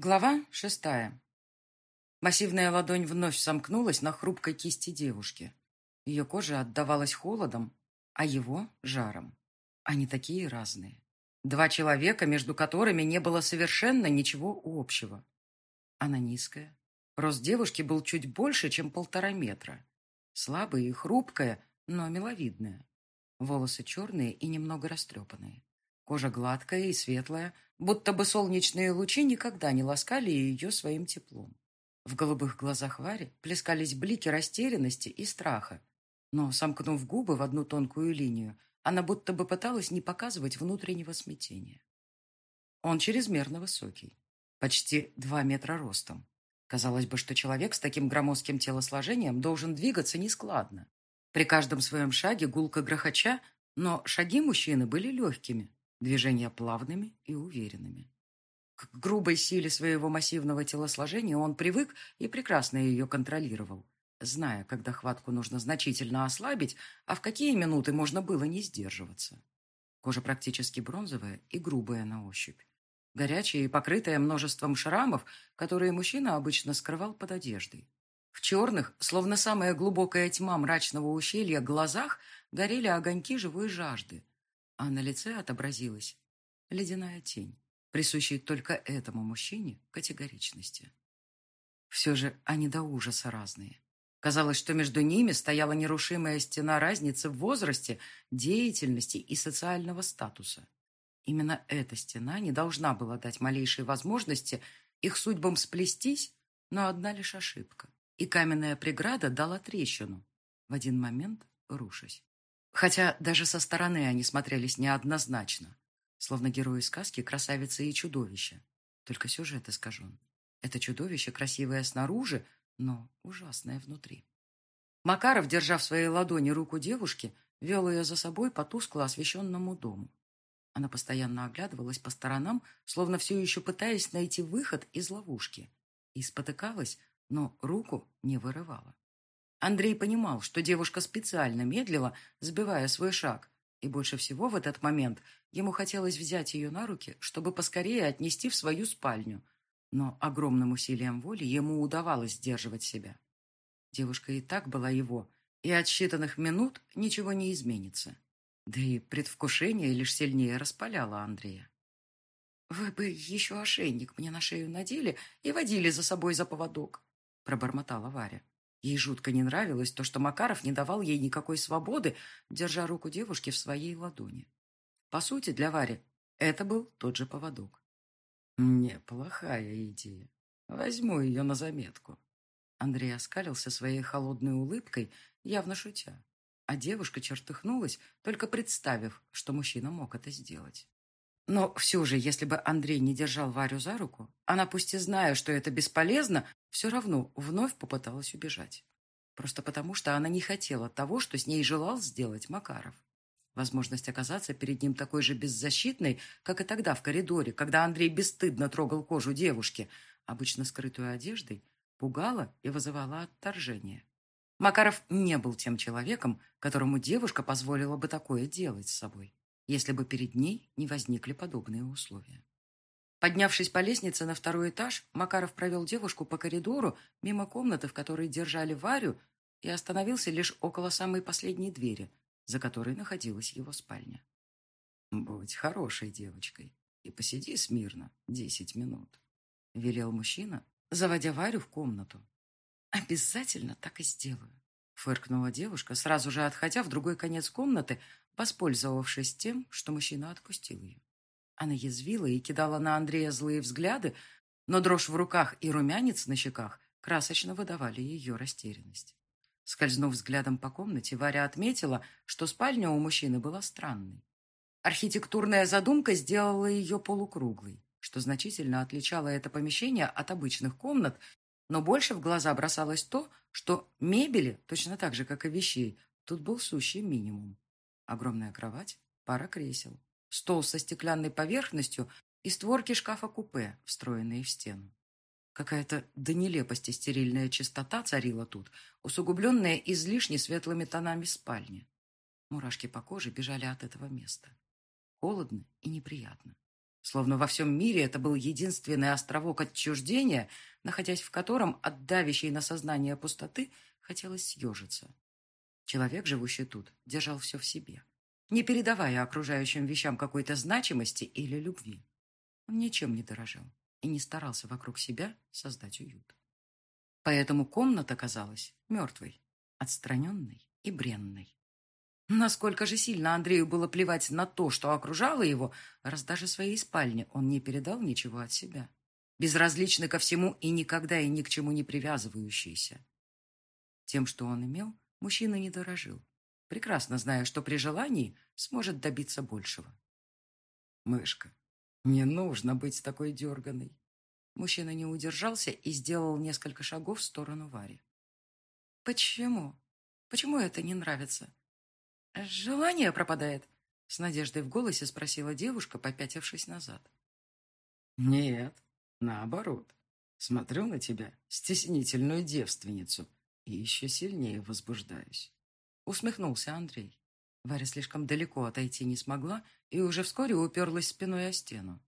Глава шестая. Массивная ладонь вновь сомкнулась на хрупкой кисти девушки. Ее кожа отдавалась холодом, а его — жаром. Они такие разные. Два человека, между которыми не было совершенно ничего общего. Она низкая. Рост девушки был чуть больше, чем полтора метра. Слабая и хрупкая, но миловидная. Волосы черные и немного растрепанные. Кожа гладкая и светлая, будто бы солнечные лучи никогда не ласкали ее своим теплом. В голубых глазах Вари плескались блики растерянности и страха, но, сомкнув губы в одну тонкую линию, она будто бы пыталась не показывать внутреннего смятения. Он чрезмерно высокий, почти два метра ростом. Казалось бы, что человек с таким громоздким телосложением должен двигаться нескладно. При каждом своем шаге гулко грохоча, но шаги мужчины были легкими, движения плавными и уверенными. К грубой силе своего массивного телосложения он привык и прекрасно ее контролировал, зная, когда хватку нужно значительно ослабить, а в какие минуты можно было не сдерживаться. Кожа практически бронзовая и грубая на ощупь. Горячая и покрытая множеством шрамов, которые мужчина обычно скрывал под одеждой. В черных, словно самая глубокая тьма мрачного ущелья, глазах горели огоньки живой жажды, а на лице отобразилась ледяная тень, присущая только этому мужчине категоричности. Все же они до ужаса разные. Казалось, что между ними стояла нерушимая стена разницы в возрасте, деятельности и социального статуса. Именно эта стена не должна была дать малейшей возможности их судьбам сплестись, но одна лишь ошибка. И каменная преграда дала трещину, в один момент рушась. Хотя даже со стороны они смотрелись неоднозначно, словно герои сказки «Красавица и чудовище». Только сюжет искажен. Это чудовище красивое снаружи, но ужасное внутри. Макаров, держа в своей ладони руку девушки, вел ее за собой по тускло освещенному дому. Она постоянно оглядывалась по сторонам, словно все еще пытаясь найти выход из ловушки, и спотыкалась, но руку не вырывала. Андрей понимал, что девушка специально медлила, сбивая свой шаг, и больше всего в этот момент ему хотелось взять ее на руки, чтобы поскорее отнести в свою спальню, но огромным усилием воли ему удавалось сдерживать себя. Девушка и так была его, и от считанных минут ничего не изменится. Да и предвкушение лишь сильнее распаляло Андрея. «Вы бы еще ошейник мне на шею надели и водили за собой за поводок», пробормотала Варя. Ей жутко не нравилось то, что Макаров не давал ей никакой свободы, держа руку девушки в своей ладони. По сути, для Вари это был тот же поводок. «Неплохая идея. Возьму ее на заметку». Андрей оскалился своей холодной улыбкой, явно шутя. А девушка чертыхнулась, только представив, что мужчина мог это сделать. Но все же, если бы Андрей не держал Варю за руку, она, пусть и зная, что это бесполезно, все равно вновь попыталась убежать. Просто потому, что она не хотела того, что с ней желал сделать Макаров. Возможность оказаться перед ним такой же беззащитной, как и тогда в коридоре, когда Андрей бесстыдно трогал кожу девушки, обычно скрытую одеждой, пугала и вызывала отторжение. Макаров не был тем человеком, которому девушка позволила бы такое делать с собой если бы перед ней не возникли подобные условия. Поднявшись по лестнице на второй этаж, Макаров провел девушку по коридору мимо комнаты, в которой держали Варю, и остановился лишь около самой последней двери, за которой находилась его спальня. «Будь хорошей девочкой и посиди смирно десять минут», — велел мужчина, заводя Варю в комнату. «Обязательно так и сделаю», — фыркнула девушка, сразу же отходя в другой конец комнаты, воспользовавшись тем, что мужчина отпустил ее. Она язвила и кидала на Андрея злые взгляды, но дрожь в руках и румянец на щеках красочно выдавали ее растерянность. Скользнув взглядом по комнате, Варя отметила, что спальня у мужчины была странной. Архитектурная задумка сделала ее полукруглой, что значительно отличало это помещение от обычных комнат, но больше в глаза бросалось то, что мебели, точно так же, как и вещей, тут был сущий минимум. Огромная кровать, пара кресел, стол со стеклянной поверхностью и створки шкафа-купе, встроенные в стену. Какая-то до нелепости стерильная чистота царила тут, усугубленная излишне светлыми тонами спальни. Мурашки по коже бежали от этого места. Холодно и неприятно. Словно во всем мире это был единственный островок отчуждения, находясь в котором от давящей на сознание пустоты хотелось съежиться. Человек, живущий тут, держал все в себе, не передавая окружающим вещам какой-то значимости или любви. Он ничем не дорожил и не старался вокруг себя создать уют. Поэтому комната казалась мертвой, отстраненной и бренной. Насколько же сильно Андрею было плевать на то, что окружало его, раз даже своей спальне он не передал ничего от себя. Безразличный ко всему и никогда и ни к чему не привязывающийся. Тем, что он имел, мужчина не дорожил, прекрасно зная, что при желании сможет добиться большего. «Мышка, не нужно быть такой дерганой». Мужчина не удержался и сделал несколько шагов в сторону Вари. «Почему? Почему это не нравится?» «Желание пропадает?» — с надеждой в голосе спросила девушка, попятившись назад. «Нет, наоборот. Смотрю на тебя, стеснительную девственницу, и еще сильнее возбуждаюсь». Усмехнулся Андрей. Варя слишком далеко отойти не смогла и уже вскоре уперлась спиной о стену.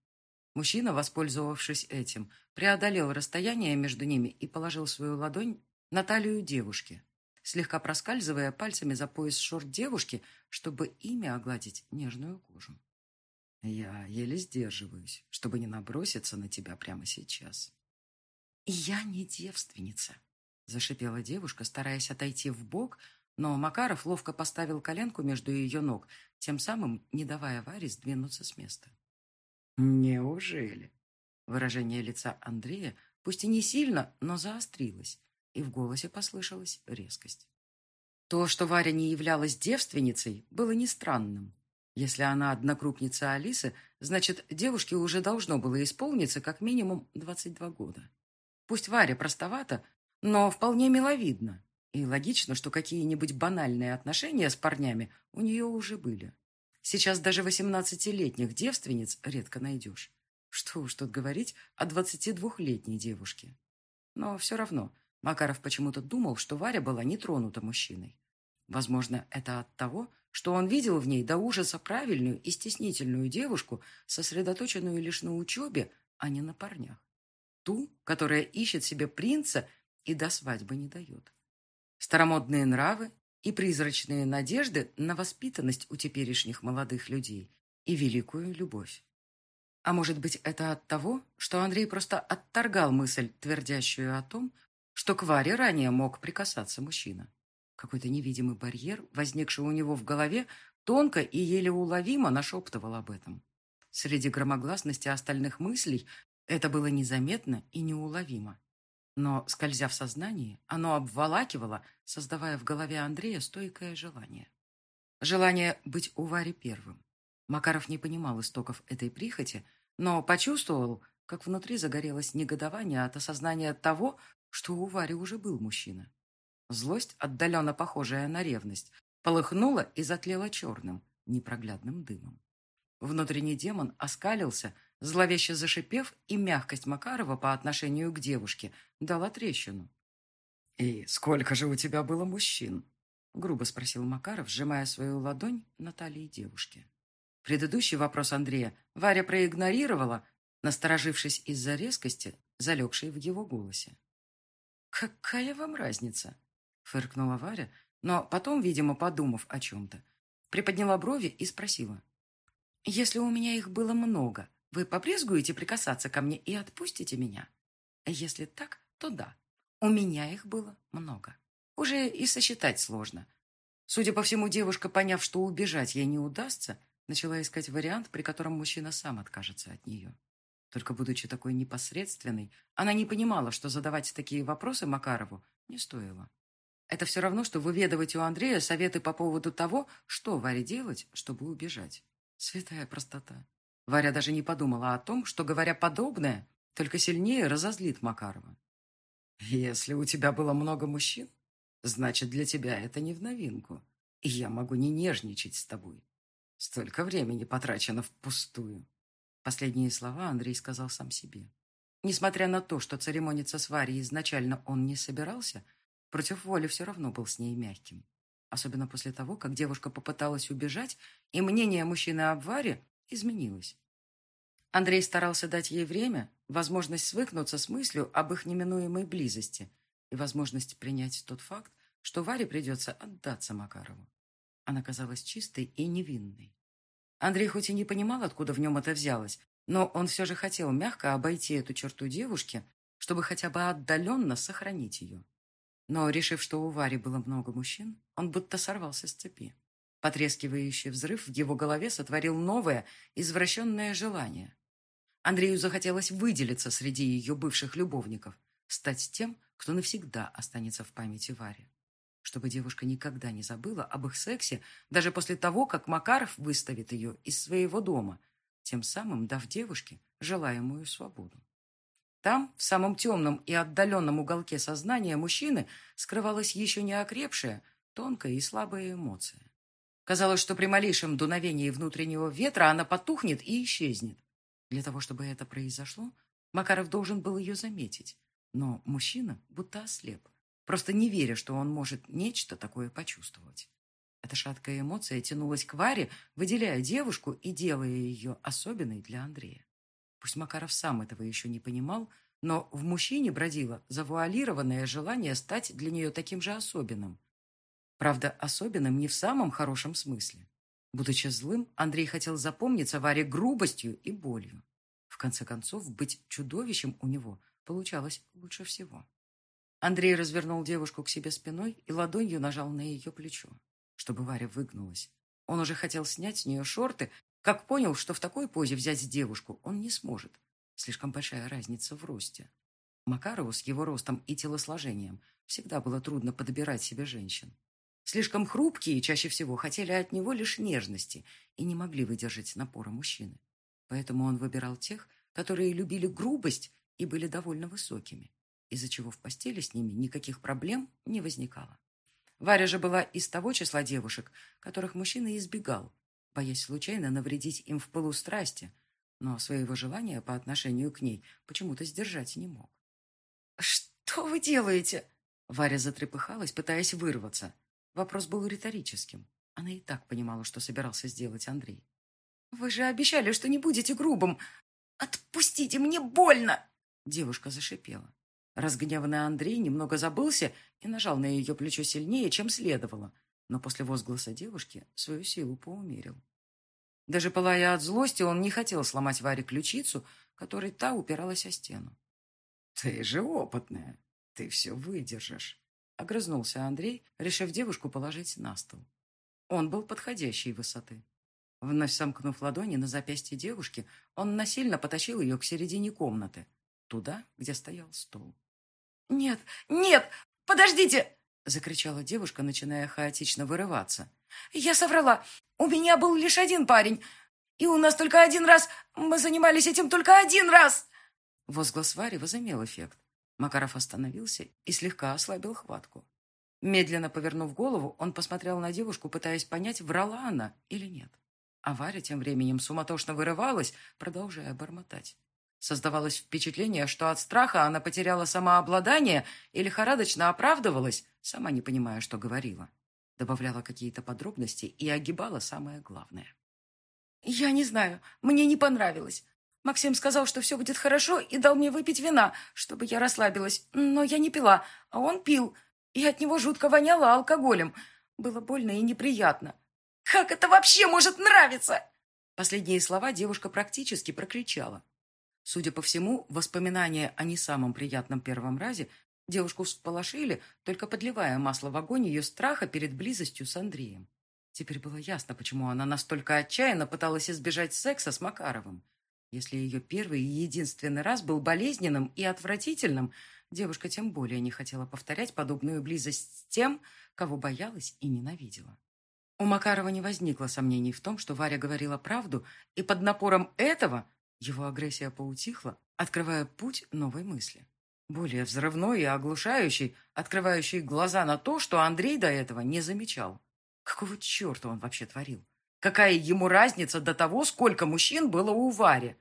Мужчина, воспользовавшись этим, преодолел расстояние между ними и положил свою ладонь на талию девушки, слегка проскальзывая пальцами за пояс шорт девушки, чтобы ими огладить нежную кожу. «Я еле сдерживаюсь, чтобы не наброситься на тебя прямо сейчас». «Я не девственница», — зашипела девушка, стараясь отойти в бок, но Макаров ловко поставил коленку между ее ног, тем самым не давая Варе сдвинуться с места. «Неужели?» Выражение лица Андрея, пусть и не сильно, но заострилось, и в голосе послышалась резкость. То, что Варя не являлась девственницей, было не странным. Если она однокрупница Алисы, значит, девушке уже должно было исполниться как минимум 22 года. Пусть Варя простовата, но вполне миловидна. И логично, что какие-нибудь банальные отношения с парнями у нее уже были. Сейчас даже 18-летних девственниц редко найдешь. Что уж тут говорить о 22-летней девушке. Но все равно Макаров почему-то думал, что Варя была не тронута мужчиной. Возможно, это от того, что он видел в ней до ужаса правильную и стеснительную девушку, сосредоточенную лишь на учебе, а не на парнях. Ту, которая ищет себе принца и до свадьбы не дает. Старомодные нравы и призрачные надежды на воспитанность у теперешних молодых людей и великую любовь. А может быть, это от того, что Андрей просто отторгал мысль, твердящую о том, что к Варе ранее мог прикасаться мужчина. Какой-то невидимый барьер, возникший у него в голове, тонко и еле уловимо нашептывал об этом. Среди громогласности остальных мыслей это было незаметно и неуловимо. Но, скользя в сознании, оно обволакивало, создавая в голове Андрея стойкое желание. Желание быть у Вари первым. Макаров не понимал истоков этой прихоти, но почувствовал, как внутри загорелось негодование от осознания того, что у Вари уже был мужчина. Злость, отдаленно похожая на ревность, полыхнула и затлела черным, непроглядным дымом. Внутренний демон оскалился, зловеще зашипев, и мягкость Макарова по отношению к девушке дала трещину. «И сколько же у тебя было мужчин?» — грубо спросил Макаров, сжимая свою ладонь на талии девушки. Предыдущий вопрос Андрея Варя проигнорировала, насторожившись из-за резкости, залегшей в его голосе. «Какая вам разница?» — фыркнула Варя, но потом, видимо, подумав о чем-то, приподняла брови и спросила. «Если у меня их было много, вы побрезгуете прикасаться ко мне и отпустите меня? Если так, то да, у меня их было много. Уже и сосчитать сложно». Судя по всему, девушка, поняв, что убежать ей не удастся, начала искать вариант, при котором мужчина сам откажется от нее. Только будучи такой непосредственной, она не понимала, что задавать такие вопросы Макарову не стоило. Это все равно, что выведывать у Андрея советы по поводу того, что Варе делать, чтобы убежать. Святая простота. Варя даже не подумала о том, что, говоря подобное, только сильнее разозлит Макарова. «Если у тебя было много мужчин, значит, для тебя это не в новинку, и я могу не нежничать с тобой. Столько времени потрачено впустую». Последние слова Андрей сказал сам себе. Несмотря на то, что церемониться с Варей изначально он не собирался, против воли все равно был с ней мягким. Особенно после того, как девушка попыталась убежать, и мнение мужчины об Варе изменилось. Андрей старался дать ей время, возможность свыкнуться с мыслью об их неминуемой близости и возможность принять тот факт, что Варе придется отдаться Макарову. Она казалась чистой и невинной. Андрей хоть и не понимал, откуда в нем это взялось, но он все же хотел мягко обойти эту черту девушки, чтобы хотя бы отдаленно сохранить ее. Но, решив, что у Вари было много мужчин, он будто сорвался с цепи. Потрескивающий взрыв в его голове сотворил новое, извращенное желание. Андрею захотелось выделиться среди ее бывших любовников, стать тем, кто навсегда останется в памяти Варе. Чтобы девушка никогда не забыла об их сексе, даже после того, как Макаров выставит ее из своего дома, тем самым дав девушке желаемую свободу. Там, в самом темном и отдаленном уголке сознания мужчины, скрывалась еще не окрепшая, тонкая и слабая эмоция. Казалось, что при малейшем дуновении внутреннего ветра она потухнет и исчезнет. Для того, чтобы это произошло, Макаров должен был ее заметить. Но мужчина будто ослеп, просто не веря, что он может нечто такое почувствовать. Эта шаткая эмоция тянулась к Варе, выделяя девушку и делая ее особенной для Андрея. Пусть Макаров сам этого еще не понимал, но в мужчине бродило завуалированное желание стать для нее таким же особенным. Правда, особенным не в самом хорошем смысле. Будучи злым, Андрей хотел запомниться Варе грубостью и болью. В конце концов, быть чудовищем у него получалось лучше всего. Андрей развернул девушку к себе спиной и ладонью нажал на ее плечо, чтобы Варя выгнулась. Он уже хотел снять с нее шорты, как понял, что в такой позе взять девушку он не сможет. Слишком большая разница в росте. Макарову с его ростом и телосложением всегда было трудно подбирать себе женщин. Слишком хрупкие чаще всего хотели от него лишь нежности и не могли выдержать напора мужчины. Поэтому он выбирал тех, которые любили грубость и были довольно высокими, из-за чего в постели с ними никаких проблем не возникало. Варя же была из того числа девушек, которых мужчина избегал, боясь случайно навредить им в полустрасти, но своего желания по отношению к ней почему-то сдержать не мог. «Что вы делаете?» Варя затрепыхалась, пытаясь вырваться. Вопрос был риторическим. Она и так понимала, что собирался сделать Андрей. «Вы же обещали, что не будете грубым! Отпустите, мне больно!» Девушка зашипела. Разгневанный Андрей немного забылся и нажал на ее плечо сильнее, чем следовало, но после возгласа девушки свою силу поумерил. Даже пылая от злости, он не хотел сломать Варе ключицу, которой та упиралась о стену. «Ты же опытная, ты все выдержишь», — огрызнулся Андрей, решив девушку положить на стол. Он был подходящей высоты. Вновь сомкнув ладони на запястье девушки, он насильно потащил ее к середине комнаты, туда, где стоял стол. «Нет, нет, подождите!» — закричала девушка, начиная хаотично вырываться. «Я соврала. У меня был лишь один парень. И у нас только один раз... Мы занимались этим только один раз!» Возглас Вари возымел эффект. Макаров остановился и слегка ослабил хватку. Медленно повернув голову, он посмотрел на девушку, пытаясь понять, врала она или нет. А Варя тем временем суматошно вырывалась, продолжая бормотать. Создавалось впечатление, что от страха она потеряла самообладание и лихорадочно оправдывалась, сама не понимая, что говорила. Добавляла какие-то подробности и огибала самое главное. «Я не знаю, мне не понравилось. Максим сказал, что все будет хорошо, и дал мне выпить вина, чтобы я расслабилась. Но я не пила, а он пил, и от него жутко воняло алкоголем. Было больно и неприятно. Как это вообще может нравиться?» Последние слова девушка практически прокричала. Судя по всему, воспоминания о не самом приятном первом разе девушку всполошили, только подливая масло в огонь ее страха перед близостью с Андреем. Теперь было ясно, почему она настолько отчаянно пыталась избежать секса с Макаровым. Если ее первый и единственный раз был болезненным и отвратительным, девушка тем более не хотела повторять подобную близость с тем, кого боялась и ненавидела. У Макарова не возникло сомнений в том, что Варя говорила правду, и под напором этого его агрессия поутихла, открывая путь новой мысли. Более взрывной и оглушающий, открывающий глаза на то, что Андрей до этого не замечал. Какого черта он вообще творил? Какая ему разница до того, сколько мужчин было у Вари?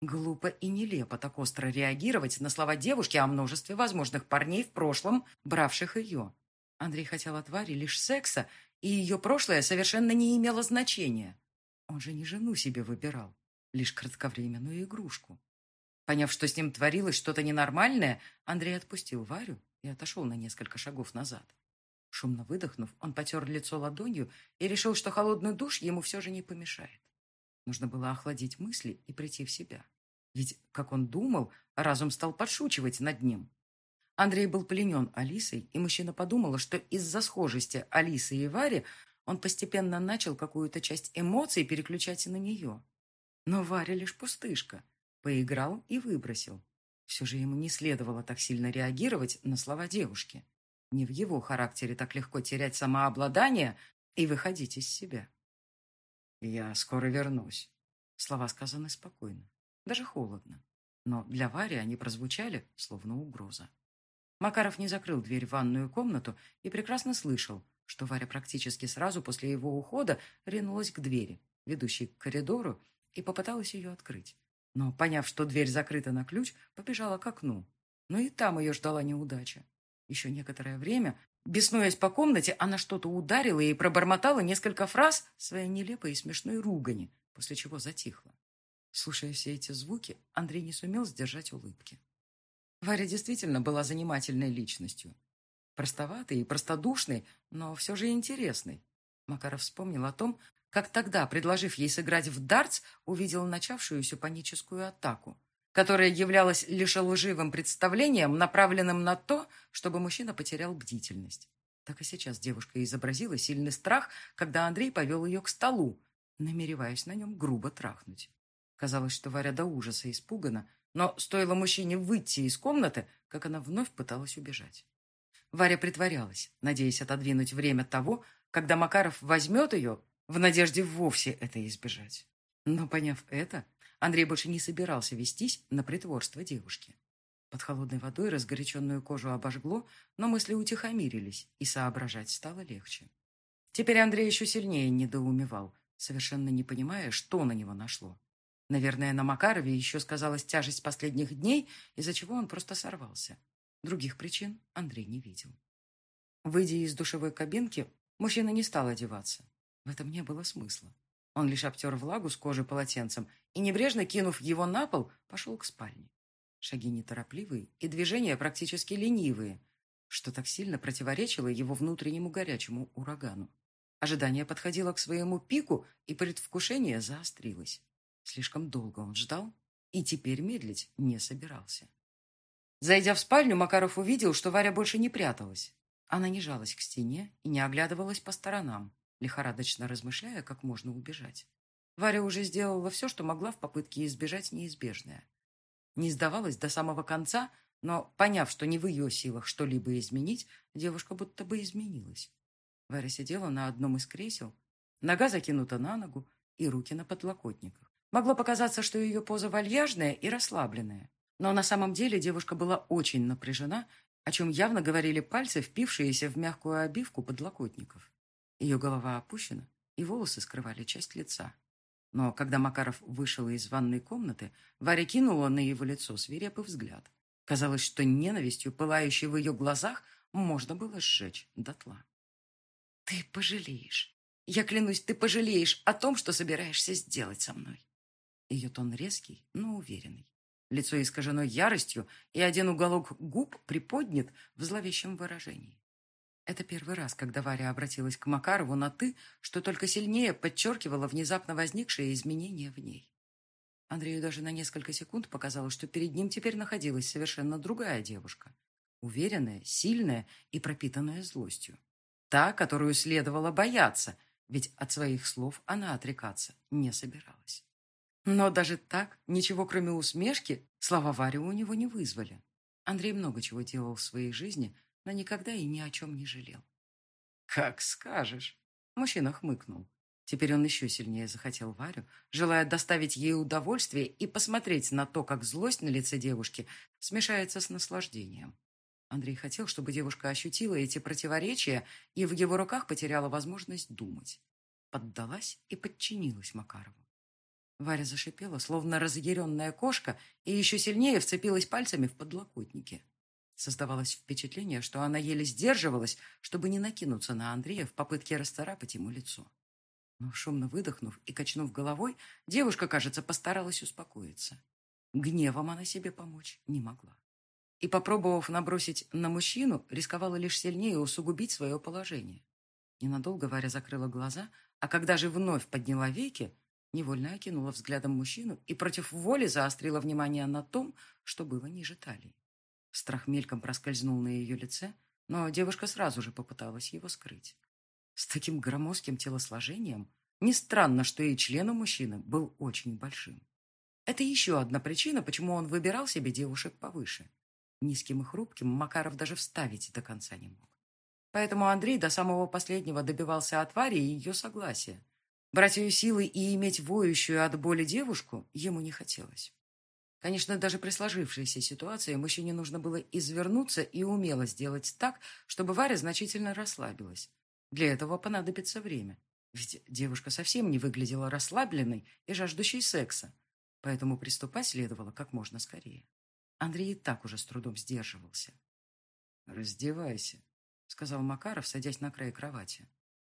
Глупо и нелепо так остро реагировать на слова девушки о множестве возможных парней в прошлом, бравших ее. Андрей хотел от Вари лишь секса, и ее прошлое совершенно не имело значения. Он же не жену себе выбирал. лишь кратковременную игрушку. Поняв, что с ним творилось что-то ненормальное, Андрей отпустил Варю и отошел на несколько шагов назад. Шумно выдохнув, он потер лицо ладонью и решил, что холодный душ ему все же не помешает. Нужно было охладить мысли и прийти в себя. Ведь, как он думал, разум стал подшучивать над ним. Андрей был пленен Алисой, и мужчина подумал, что из-за схожести Алисы и Вари он постепенно начал какую-то часть эмоций переключать на нее. Но Варя лишь пустышка. Поиграл и выбросил. Все же ему не следовало так сильно реагировать на слова девушки. Не в его характере так легко терять самообладание и выходить из себя. «Я скоро вернусь». Слова сказаны спокойно, даже холодно. Но для Вари они прозвучали, словно угроза. Макаров не закрыл дверь в ванную комнату и прекрасно слышал, что Варя практически сразу после его ухода ринулась к двери, ведущей к коридору, и попыталась ее открыть. Но, поняв, что дверь закрыта на ключ, побежала к окну. Но и там ее ждала неудача. Еще некоторое время, беснуясь по комнате, она что-то ударила и пробормотала несколько фраз своей нелепой и смешной ругани, после чего затихла. Слушая все эти звуки, Андрей не сумел сдержать улыбки. Варя действительно была занимательной личностью. Простоватой и простодушной, но все же интересной. Макаров вспомнил о том, как тогда, предложив ей сыграть в дартс, увидел начавшуюся паническую атаку, которая являлась лишь лживым представлением, направленным на то, чтобы мужчина потерял бдительность. Так и сейчас девушка изобразила сильный страх, когда Андрей повел ее к столу, намереваясь на нем грубо трахнуть. Казалось, что Варя до ужаса испугана, но стоило мужчине выйти из комнаты, как она вновь пыталась убежать. Варя притворялась, надеясь отодвинуть время того, когда Макаров возьмет ее, в надежде вовсе это избежать. Но, поняв это, Андрей больше не собирался вестись на притворство девушки. Под холодной водой разгоряченную кожу обожгло, но мысли утихомирились, и соображать стало легче. Теперь Андрей еще сильнее недоумевал, совершенно не понимая, что на него нашло. Наверное, на Макарове еще сказалась тяжесть последних дней, из-за чего он просто сорвался. Других причин Андрей не видел. Выйдя из душевой кабинки, мужчина не стал одеваться. В этом не было смысла. Он лишь обтер влагу с кожи полотенцем и, небрежно кинув его на пол, пошел к спальне. Шаги неторопливые и движения практически ленивые, что так сильно противоречило его внутреннему горячему урагану. Ожидание подходило к своему пику, и предвкушение заострилось. Слишком долго он ждал и теперь медлить не собирался. Зайдя в спальню, Макаров увидел, что Варя больше не пряталась. Она не жалась к стене и не оглядывалась по сторонам, лихорадочно размышляя, как можно убежать. Варя уже сделала все, что могла в попытке избежать неизбежное. Не сдавалась до самого конца, но, поняв, что не в ее силах что-либо изменить, девушка будто бы изменилась. Варя сидела на одном из кресел, нога закинута на ногу и руки на подлокотниках. Могло показаться, что ее поза вальяжная и расслабленная. Но на самом деле девушка была очень напряжена, о чем явно говорили пальцы, впившиеся в мягкую обивку подлокотников. Ее голова опущена, и волосы скрывали часть лица. Но когда Макаров вышел из ванной комнаты, Варя кинула на его лицо свирепый взгляд. Казалось, что ненавистью, пылающей в ее глазах, можно было сжечь дотла. «Ты пожалеешь. Я клянусь, ты пожалеешь о том, что собираешься сделать со мной». Ее тон резкий, но уверенный. Лицо искажено яростью, и один уголок губ приподнят в зловещем выражении. Это первый раз, когда Варя обратилась к Макарову на «ты», что только сильнее подчеркивало внезапно возникшее изменение в ней. Андрею даже на несколько секунд показалось, что перед ним теперь находилась совершенно другая девушка. Уверенная, сильная и пропитанная злостью. Та, которую следовало бояться, ведь от своих слов она отрекаться не собиралась. Но даже так, ничего кроме усмешки, слова Вари у него не вызвали. Андрей много чего делал в своей жизни, но никогда и ни о чем не жалел. «Как скажешь!» Мужчина хмыкнул. Теперь он еще сильнее захотел Варю, желая доставить ей удовольствие и посмотреть на то, как злость на лице девушки смешается с наслаждением. Андрей хотел, чтобы девушка ощутила эти противоречия и в его руках потеряла возможность думать. Поддалась и подчинилась Макарову. Варя зашипела, словно разъяренная кошка, и еще сильнее вцепилась пальцами в подлокотники. Создавалось впечатление, что она еле сдерживалась, чтобы не накинуться на Андрея в попытке расцарапать ему лицо. Но шумно выдохнув и качнув головой, девушка, кажется, постаралась успокоиться. Гневом она себе помочь не могла. И, попробовав набросить на мужчину, рисковала лишь сильнее усугубить свое положение. Ненадолго Варя закрыла глаза, а когда же вновь подняла веки, невольно окинула взглядом мужчину и против воли заострила внимание на том, что было ниже талии. Страх мельком проскользнул на ее лице, но девушка сразу же попыталась его скрыть. С таким громоздким телосложением не странно, что и член у мужчины был очень большим. Это еще одна причина, почему он выбирал себе девушек повыше. Низким и хрупким Макаров даже вставить до конца не мог. Поэтому Андрей до самого последнего добивался от Вари ее согласия. Брать ее силы и иметь воющую от боли девушку ему не хотелось. Конечно, даже при сложившейся ситуации мужчине нужно было извернуться и умело сделать так, чтобы Варя значительно расслабилась. Для этого понадобится время. Ведь девушка совсем не выглядела расслабленной и жаждущей секса, поэтому приступать следовало как можно скорее. Андрей и так уже с трудом сдерживался. «Раздевайся», — сказал Макаров, садясь на край кровати.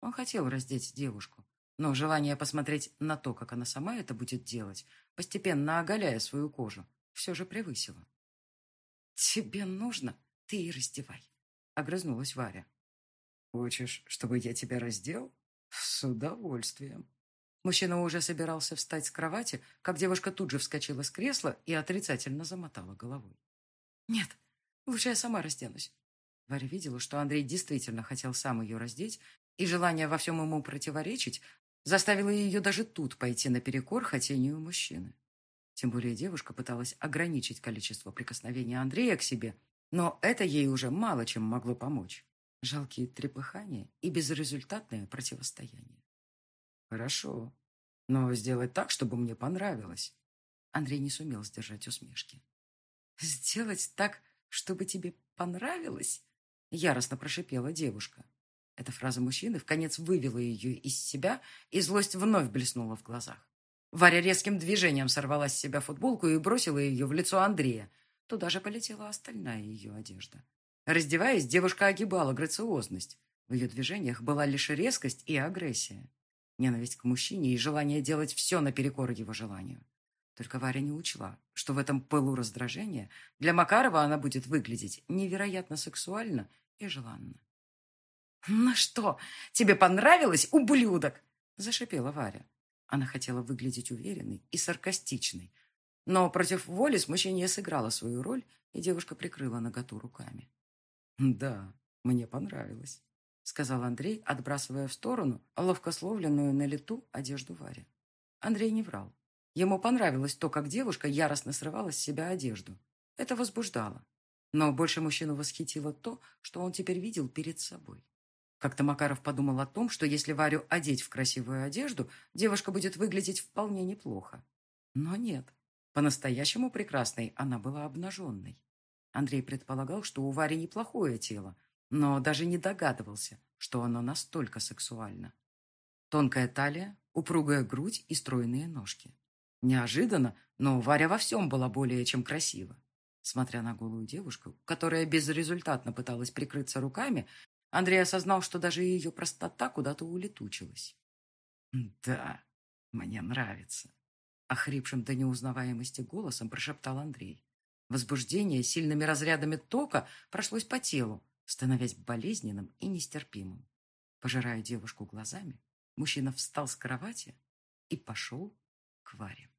Он хотел раздеть девушку, но желание посмотреть на то, как она сама это будет делать, постепенно оголяя свою кожу, все же превысило. «Тебе нужно, ты и раздевай», — огрызнулась Варя. «Хочешь, чтобы я тебя раздел? С удовольствием». Мужчина уже собирался встать с кровати, как девушка тут же вскочила с кресла и отрицательно замотала головой. «Нет, лучше я сама разденусь». Варя видела, что Андрей действительно хотел сам ее раздеть, и желание во всем ему противоречить заставило ее даже тут пойти наперекор хотению мужчины. Тем более девушка пыталась ограничить количество прикосновений Андрея к себе, но это ей уже мало чем могло помочь. Жалкие трепыхания и безрезультатное противостояние. Хорошо. Но сделать так, чтобы мне понравилось. Андрей не сумел сдержать усмешки. Сделать так, чтобы тебе понравилось? Яростно прошипела девушка. Эта фраза мужчины в конец вывела ее из себя, и злость вновь блеснула в глазах. Варя резким движением сорвала с себя футболку и бросила ее в лицо Андрея. Туда же полетела остальная ее одежда. Раздеваясь, девушка огибала грациозность. В ее движениях была лишь резкость и агрессия. Ненависть к мужчине и желание делать все наперекор его желанию. Только Варя не учла, что в этом пылу раздражения для Макарова она будет выглядеть невероятно сексуально и желанно. «Ну что, тебе понравилось, ублюдок?» – зашипела Варя. Она хотела выглядеть уверенной и саркастичной, но против воли смущение сыграло свою роль, и девушка прикрыла наготу руками. «Да, мне понравилось», сказал Андрей, отбрасывая в сторону ловко словленную на лету одежду Вари. Андрей не врал. Ему понравилось то, как девушка яростно срывала с себя одежду. Это возбуждало. Но больше мужчину восхитило то, что он теперь видел перед собой. Как-то Макаров подумал о том, что если Варю одеть в красивую одежду, девушка будет выглядеть вполне неплохо. Но нет. По-настоящему прекрасной она была обнаженной. Андрей предполагал, что у Вари неплохое тело, но даже не догадывался, что оно настолько сексуально. Тонкая талия, упругая грудь и стройные ножки. Неожиданно, но Варя во всем была более чем красива. Смотря на голую девушку, которая безрезультатно пыталась прикрыться руками, Андрей осознал, что даже ее простота куда-то улетучилась. «Да, мне нравится», — охрипшим до неузнаваемости голосом прошептал Андрей. Возбуждение сильными разрядами тока прошлось по телу, становясь болезненным и нестерпимым. Пожирая девушку глазами, мужчина встал с кровати и пошел к Варе.